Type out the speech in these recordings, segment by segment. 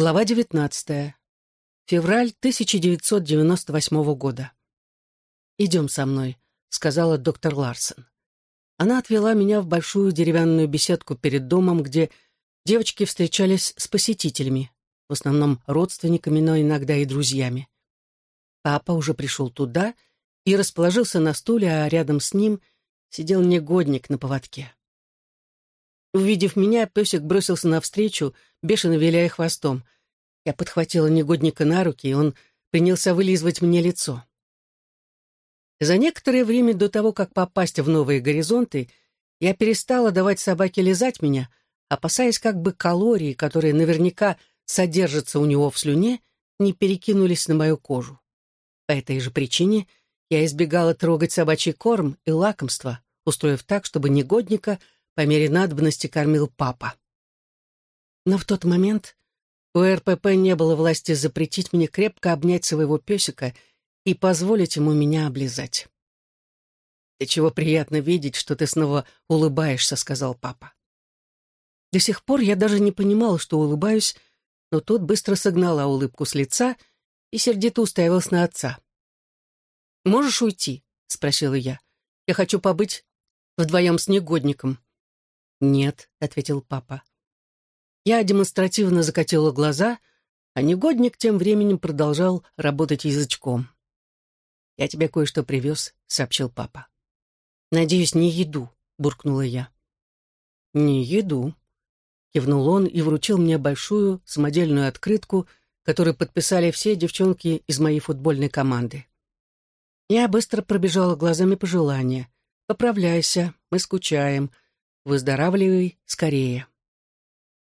Глава 19. Февраль 1998 года. «Идем со мной», — сказала доктор Ларсон. Она отвела меня в большую деревянную беседку перед домом, где девочки встречались с посетителями, в основном родственниками, но иногда и друзьями. Папа уже пришел туда и расположился на стуле, а рядом с ним сидел негодник на поводке. Увидев меня, песик бросился навстречу, бешено виляя хвостом. Я подхватила негодника на руки, и он принялся вылизывать мне лицо. За некоторое время до того, как попасть в новые горизонты, я перестала давать собаке лизать меня, опасаясь, как бы калории, которые наверняка содержатся у него в слюне, не перекинулись на мою кожу. По этой же причине я избегала трогать собачий корм и лакомство, устроив так, чтобы негодника — по мере надобности кормил папа. Но в тот момент у РПП не было власти запретить мне крепко обнять своего песика и позволить ему меня облизать. «Ты чего приятно видеть, что ты снова улыбаешься», — сказал папа. До сих пор я даже не понимала, что улыбаюсь, но тот быстро согнала улыбку с лица и сердито уставился на отца. «Можешь уйти?» — спросила я. «Я хочу побыть вдвоем с негодником». «Нет», — ответил папа. Я демонстративно закатила глаза, а негодник тем временем продолжал работать язычком. «Я тебе кое-что привез», — сообщил папа. «Надеюсь, не еду», — буркнула я. «Не еду», — кивнул он и вручил мне большую самодельную открытку, которую подписали все девчонки из моей футбольной команды. Я быстро пробежала глазами пожелания. «Поправляйся, мы скучаем», — Выздоравливай скорее.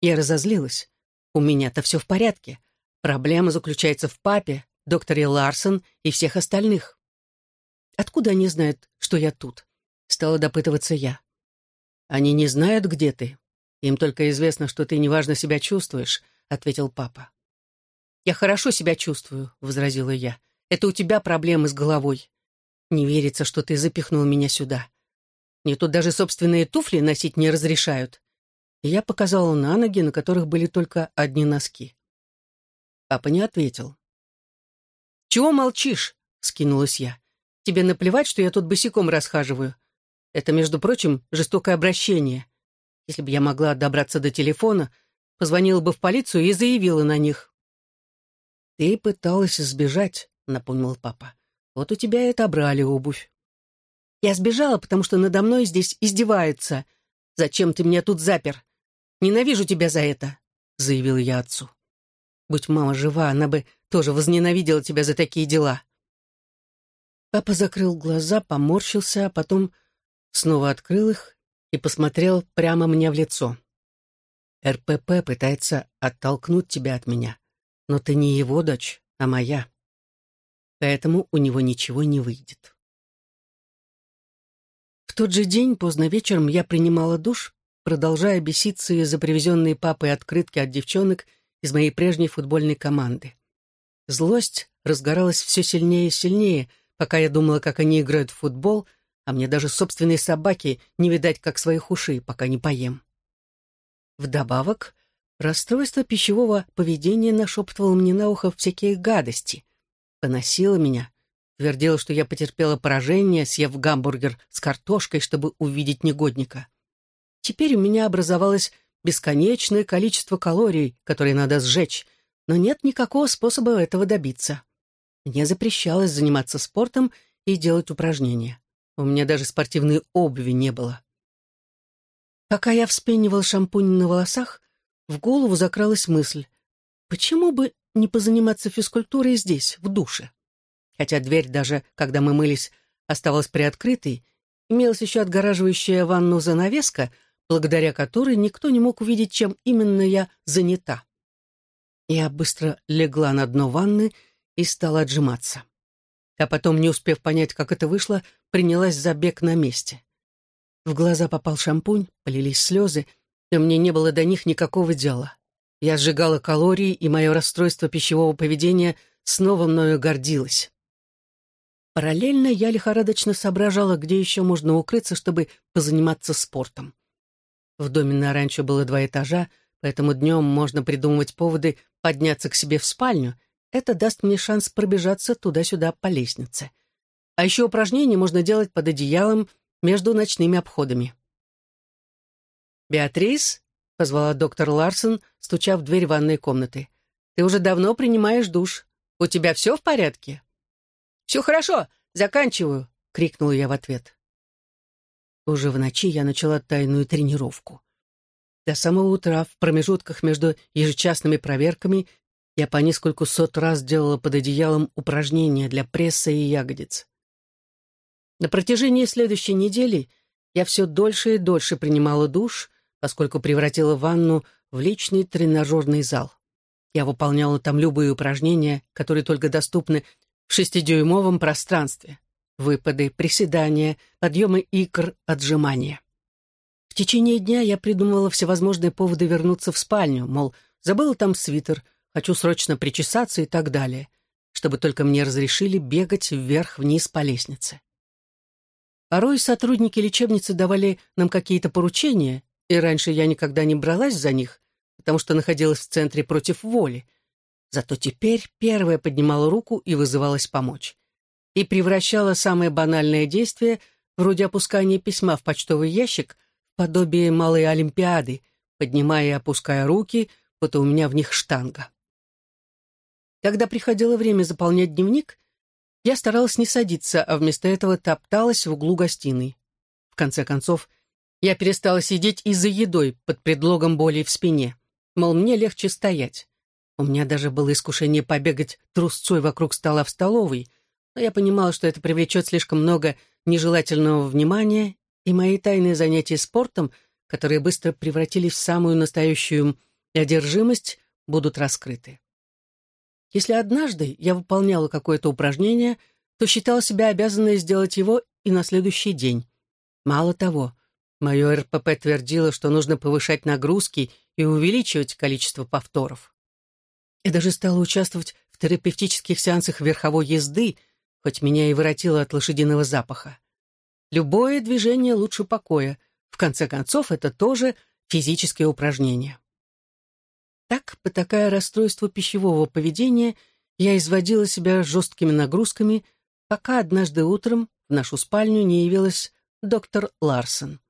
Я разозлилась. У меня-то все в порядке. Проблема заключается в папе, докторе Ларсон и всех остальных. Откуда они знают, что я тут? Стала допытываться я. Они не знают, где ты. Им только известно, что ты неважно себя чувствуешь, ответил папа. Я хорошо себя чувствую, возразила я. Это у тебя проблемы с головой. Не верится, что ты запихнул меня сюда. Мне тут даже собственные туфли носить не разрешают. И я показала на ноги, на которых были только одни носки. Папа не ответил. «Чего молчишь?» — скинулась я. «Тебе наплевать, что я тут босиком расхаживаю? Это, между прочим, жестокое обращение. Если бы я могла добраться до телефона, позвонила бы в полицию и заявила на них». «Ты пыталась сбежать», — напомнил папа. «Вот у тебя и отобрали обувь». Я сбежала, потому что надо мной здесь издеваются. Зачем ты меня тут запер? Ненавижу тебя за это», — заявил я отцу. «Будь мама жива, она бы тоже возненавидела тебя за такие дела». Папа закрыл глаза, поморщился, а потом снова открыл их и посмотрел прямо мне в лицо. «РПП пытается оттолкнуть тебя от меня, но ты не его дочь, а моя. Поэтому у него ничего не выйдет». Тот же день, поздно вечером, я принимала душ, продолжая беситься из-за привезенной папой открытки от девчонок из моей прежней футбольной команды. Злость разгоралась все сильнее и сильнее, пока я думала, как они играют в футбол, а мне даже собственной собаки не видать, как своих ушей, пока не поем. Вдобавок, расстройство пищевого поведения нашептывало мне на ухо всякие гадости, поносило меня, Твердила, что я потерпела поражение, съев гамбургер с картошкой, чтобы увидеть негодника. Теперь у меня образовалось бесконечное количество калорий, которые надо сжечь, но нет никакого способа этого добиться. Мне запрещалось заниматься спортом и делать упражнения. У меня даже спортивной обуви не было. Пока я вспенивал шампунь на волосах, в голову закралась мысль, почему бы не позаниматься физкультурой здесь, в душе? Хотя дверь даже, когда мы мылись, оставалась приоткрытой, имелась еще отгораживающая ванну занавеска, благодаря которой никто не мог увидеть, чем именно я занята. Я быстро легла на дно ванны и стала отжиматься. А потом, не успев понять, как это вышло, принялась за бег на месте. В глаза попал шампунь, полились слезы, но мне не было до них никакого дела. Я сжигала калории, и мое расстройство пищевого поведения снова мною гордилось. Параллельно я лихорадочно соображала, где еще можно укрыться, чтобы позаниматься спортом. В доме на ранчо было два этажа, поэтому днем можно придумывать поводы подняться к себе в спальню. Это даст мне шанс пробежаться туда-сюда по лестнице. А еще упражнения можно делать под одеялом между ночными обходами. «Беатрис?» — позвала доктор Ларсон, стуча в дверь ванной комнаты. «Ты уже давно принимаешь душ. У тебя все в порядке?» «Все хорошо, заканчиваю», — крикнула я в ответ. Уже в ночи я начала тайную тренировку. До самого утра, в промежутках между ежечасными проверками, я по нескольку сот раз делала под одеялом упражнения для пресса и ягодиц. На протяжении следующей недели я все дольше и дольше принимала душ, поскольку превратила ванну в личный тренажерный зал. Я выполняла там любые упражнения, которые только доступны в шестидюймовом пространстве. Выпады, приседания, подъемы икр, отжимания. В течение дня я придумывала всевозможные поводы вернуться в спальню, мол, забыла там свитер, хочу срочно причесаться и так далее, чтобы только мне разрешили бегать вверх-вниз по лестнице. Порой сотрудники лечебницы давали нам какие-то поручения, и раньше я никогда не бралась за них, потому что находилась в центре против воли. Зато теперь первая поднимала руку и вызывалась помочь. И превращала самое банальное действие, вроде опускания письма в почтовый ящик, в подобие малой олимпиады, поднимая и опуская руки, вот у меня в них штанга. Когда приходило время заполнять дневник, я старалась не садиться, а вместо этого топталась в углу гостиной. В конце концов, я перестала сидеть и за едой под предлогом боли в спине. Мол, мне легче стоять. У меня даже было искушение побегать трусцой вокруг стола в столовой, но я понимала, что это привлечет слишком много нежелательного внимания, и мои тайные занятия спортом, которые быстро превратились в самую настоящую одержимость, будут раскрыты. Если однажды я выполняла какое-то упражнение, то считала себя обязанной сделать его и на следующий день. Мало того, мое РПП твердило, что нужно повышать нагрузки и увеличивать количество повторов. Я даже стала участвовать в терапевтических сеансах верховой езды, хоть меня и воротило от лошадиного запаха. Любое движение лучше покоя. В конце концов, это тоже физическое упражнение. Так, потакая расстройству пищевого поведения, я изводила себя жесткими нагрузками, пока однажды утром в нашу спальню не явилась доктор Ларсон.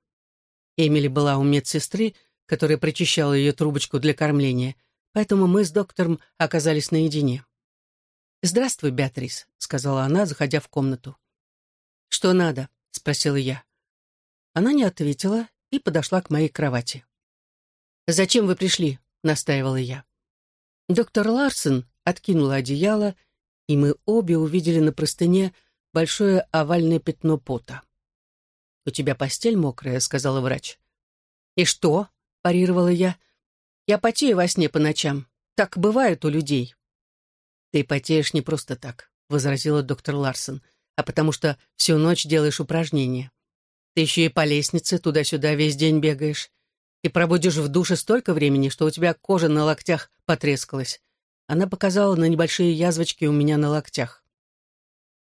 Эмили была у медсестры, которая прочищала ее трубочку для кормления, поэтому мы с доктором оказались наедине. «Здравствуй, Беатрис», — сказала она, заходя в комнату. «Что надо?» — спросила я. Она не ответила и подошла к моей кровати. «Зачем вы пришли?» настаивала я. Доктор Ларсон откинула одеяло, и мы обе увидели на простыне большое овальное пятно пота. «У тебя постель мокрая», — сказала врач. «И что?» — парировала я. «Я потею во сне по ночам. Так бывает у людей». «Ты потеешь не просто так», — возразила доктор Ларсон, «а потому что всю ночь делаешь упражнения. Ты еще и по лестнице туда-сюда весь день бегаешь и пробудешь в душе столько времени, что у тебя кожа на локтях потрескалась. Она показала на небольшие язвочки у меня на локтях.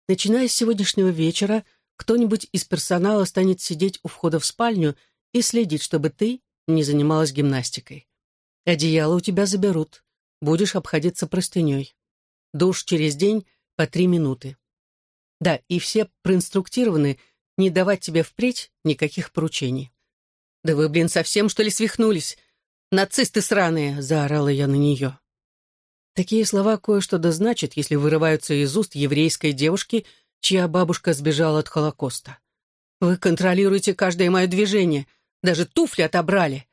Начиная с сегодняшнего вечера, кто-нибудь из персонала станет сидеть у входа в спальню и следить, чтобы ты не занималась гимнастикой. Одеяло у тебя заберут. Будешь обходиться простыней. Душ через день по три минуты. Да, и все проинструктированы не давать тебе впредь никаких поручений. «Да вы, блин, совсем, что ли, свихнулись? Нацисты сраные!» — заорала я на нее. Такие слова кое-что да значат, если вырываются из уст еврейской девушки, чья бабушка сбежала от Холокоста. «Вы контролируете каждое мое движение, даже туфли отобрали.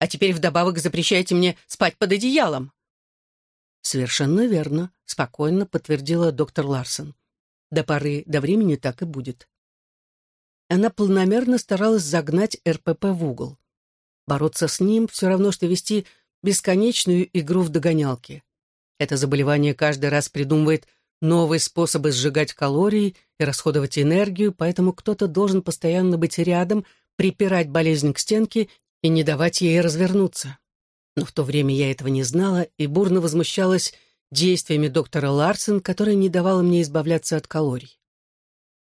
А теперь вдобавок запрещаете мне спать под одеялом». «Совершенно верно», — спокойно подтвердила доктор Ларсон. «До поры до времени так и будет». Она планомерно старалась загнать РПП в угол. Бороться с ним все равно, что вести бесконечную игру в догонялки. Это заболевание каждый раз придумывает новые способы сжигать калории и расходовать энергию, поэтому кто-то должен постоянно быть рядом, припирать болезнь к стенке и не давать ей развернуться. Но в то время я этого не знала и бурно возмущалась действиями доктора Ларсен, которая не давала мне избавляться от калорий.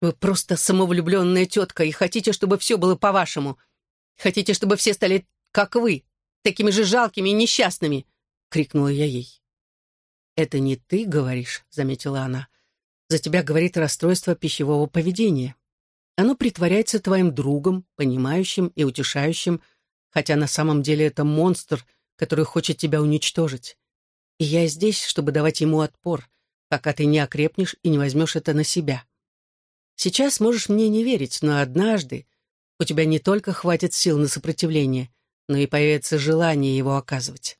Вы просто самовлюбленная тетка и хотите, чтобы все было по-вашему. Хотите, чтобы все стали как вы, такими же жалкими и несчастными!» — крикнула я ей. «Это не ты говоришь», — заметила она. «За тебя говорит расстройство пищевого поведения. Оно притворяется твоим другом, понимающим и утешающим, хотя на самом деле это монстр, который хочет тебя уничтожить. И я здесь, чтобы давать ему отпор, пока ты не окрепнешь и не возьмешь это на себя. Сейчас можешь мне не верить, но однажды у тебя не только хватит сил на сопротивление, но и появится желание его оказывать.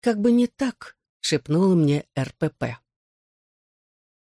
«Как бы не так», — шепнула мне РПП.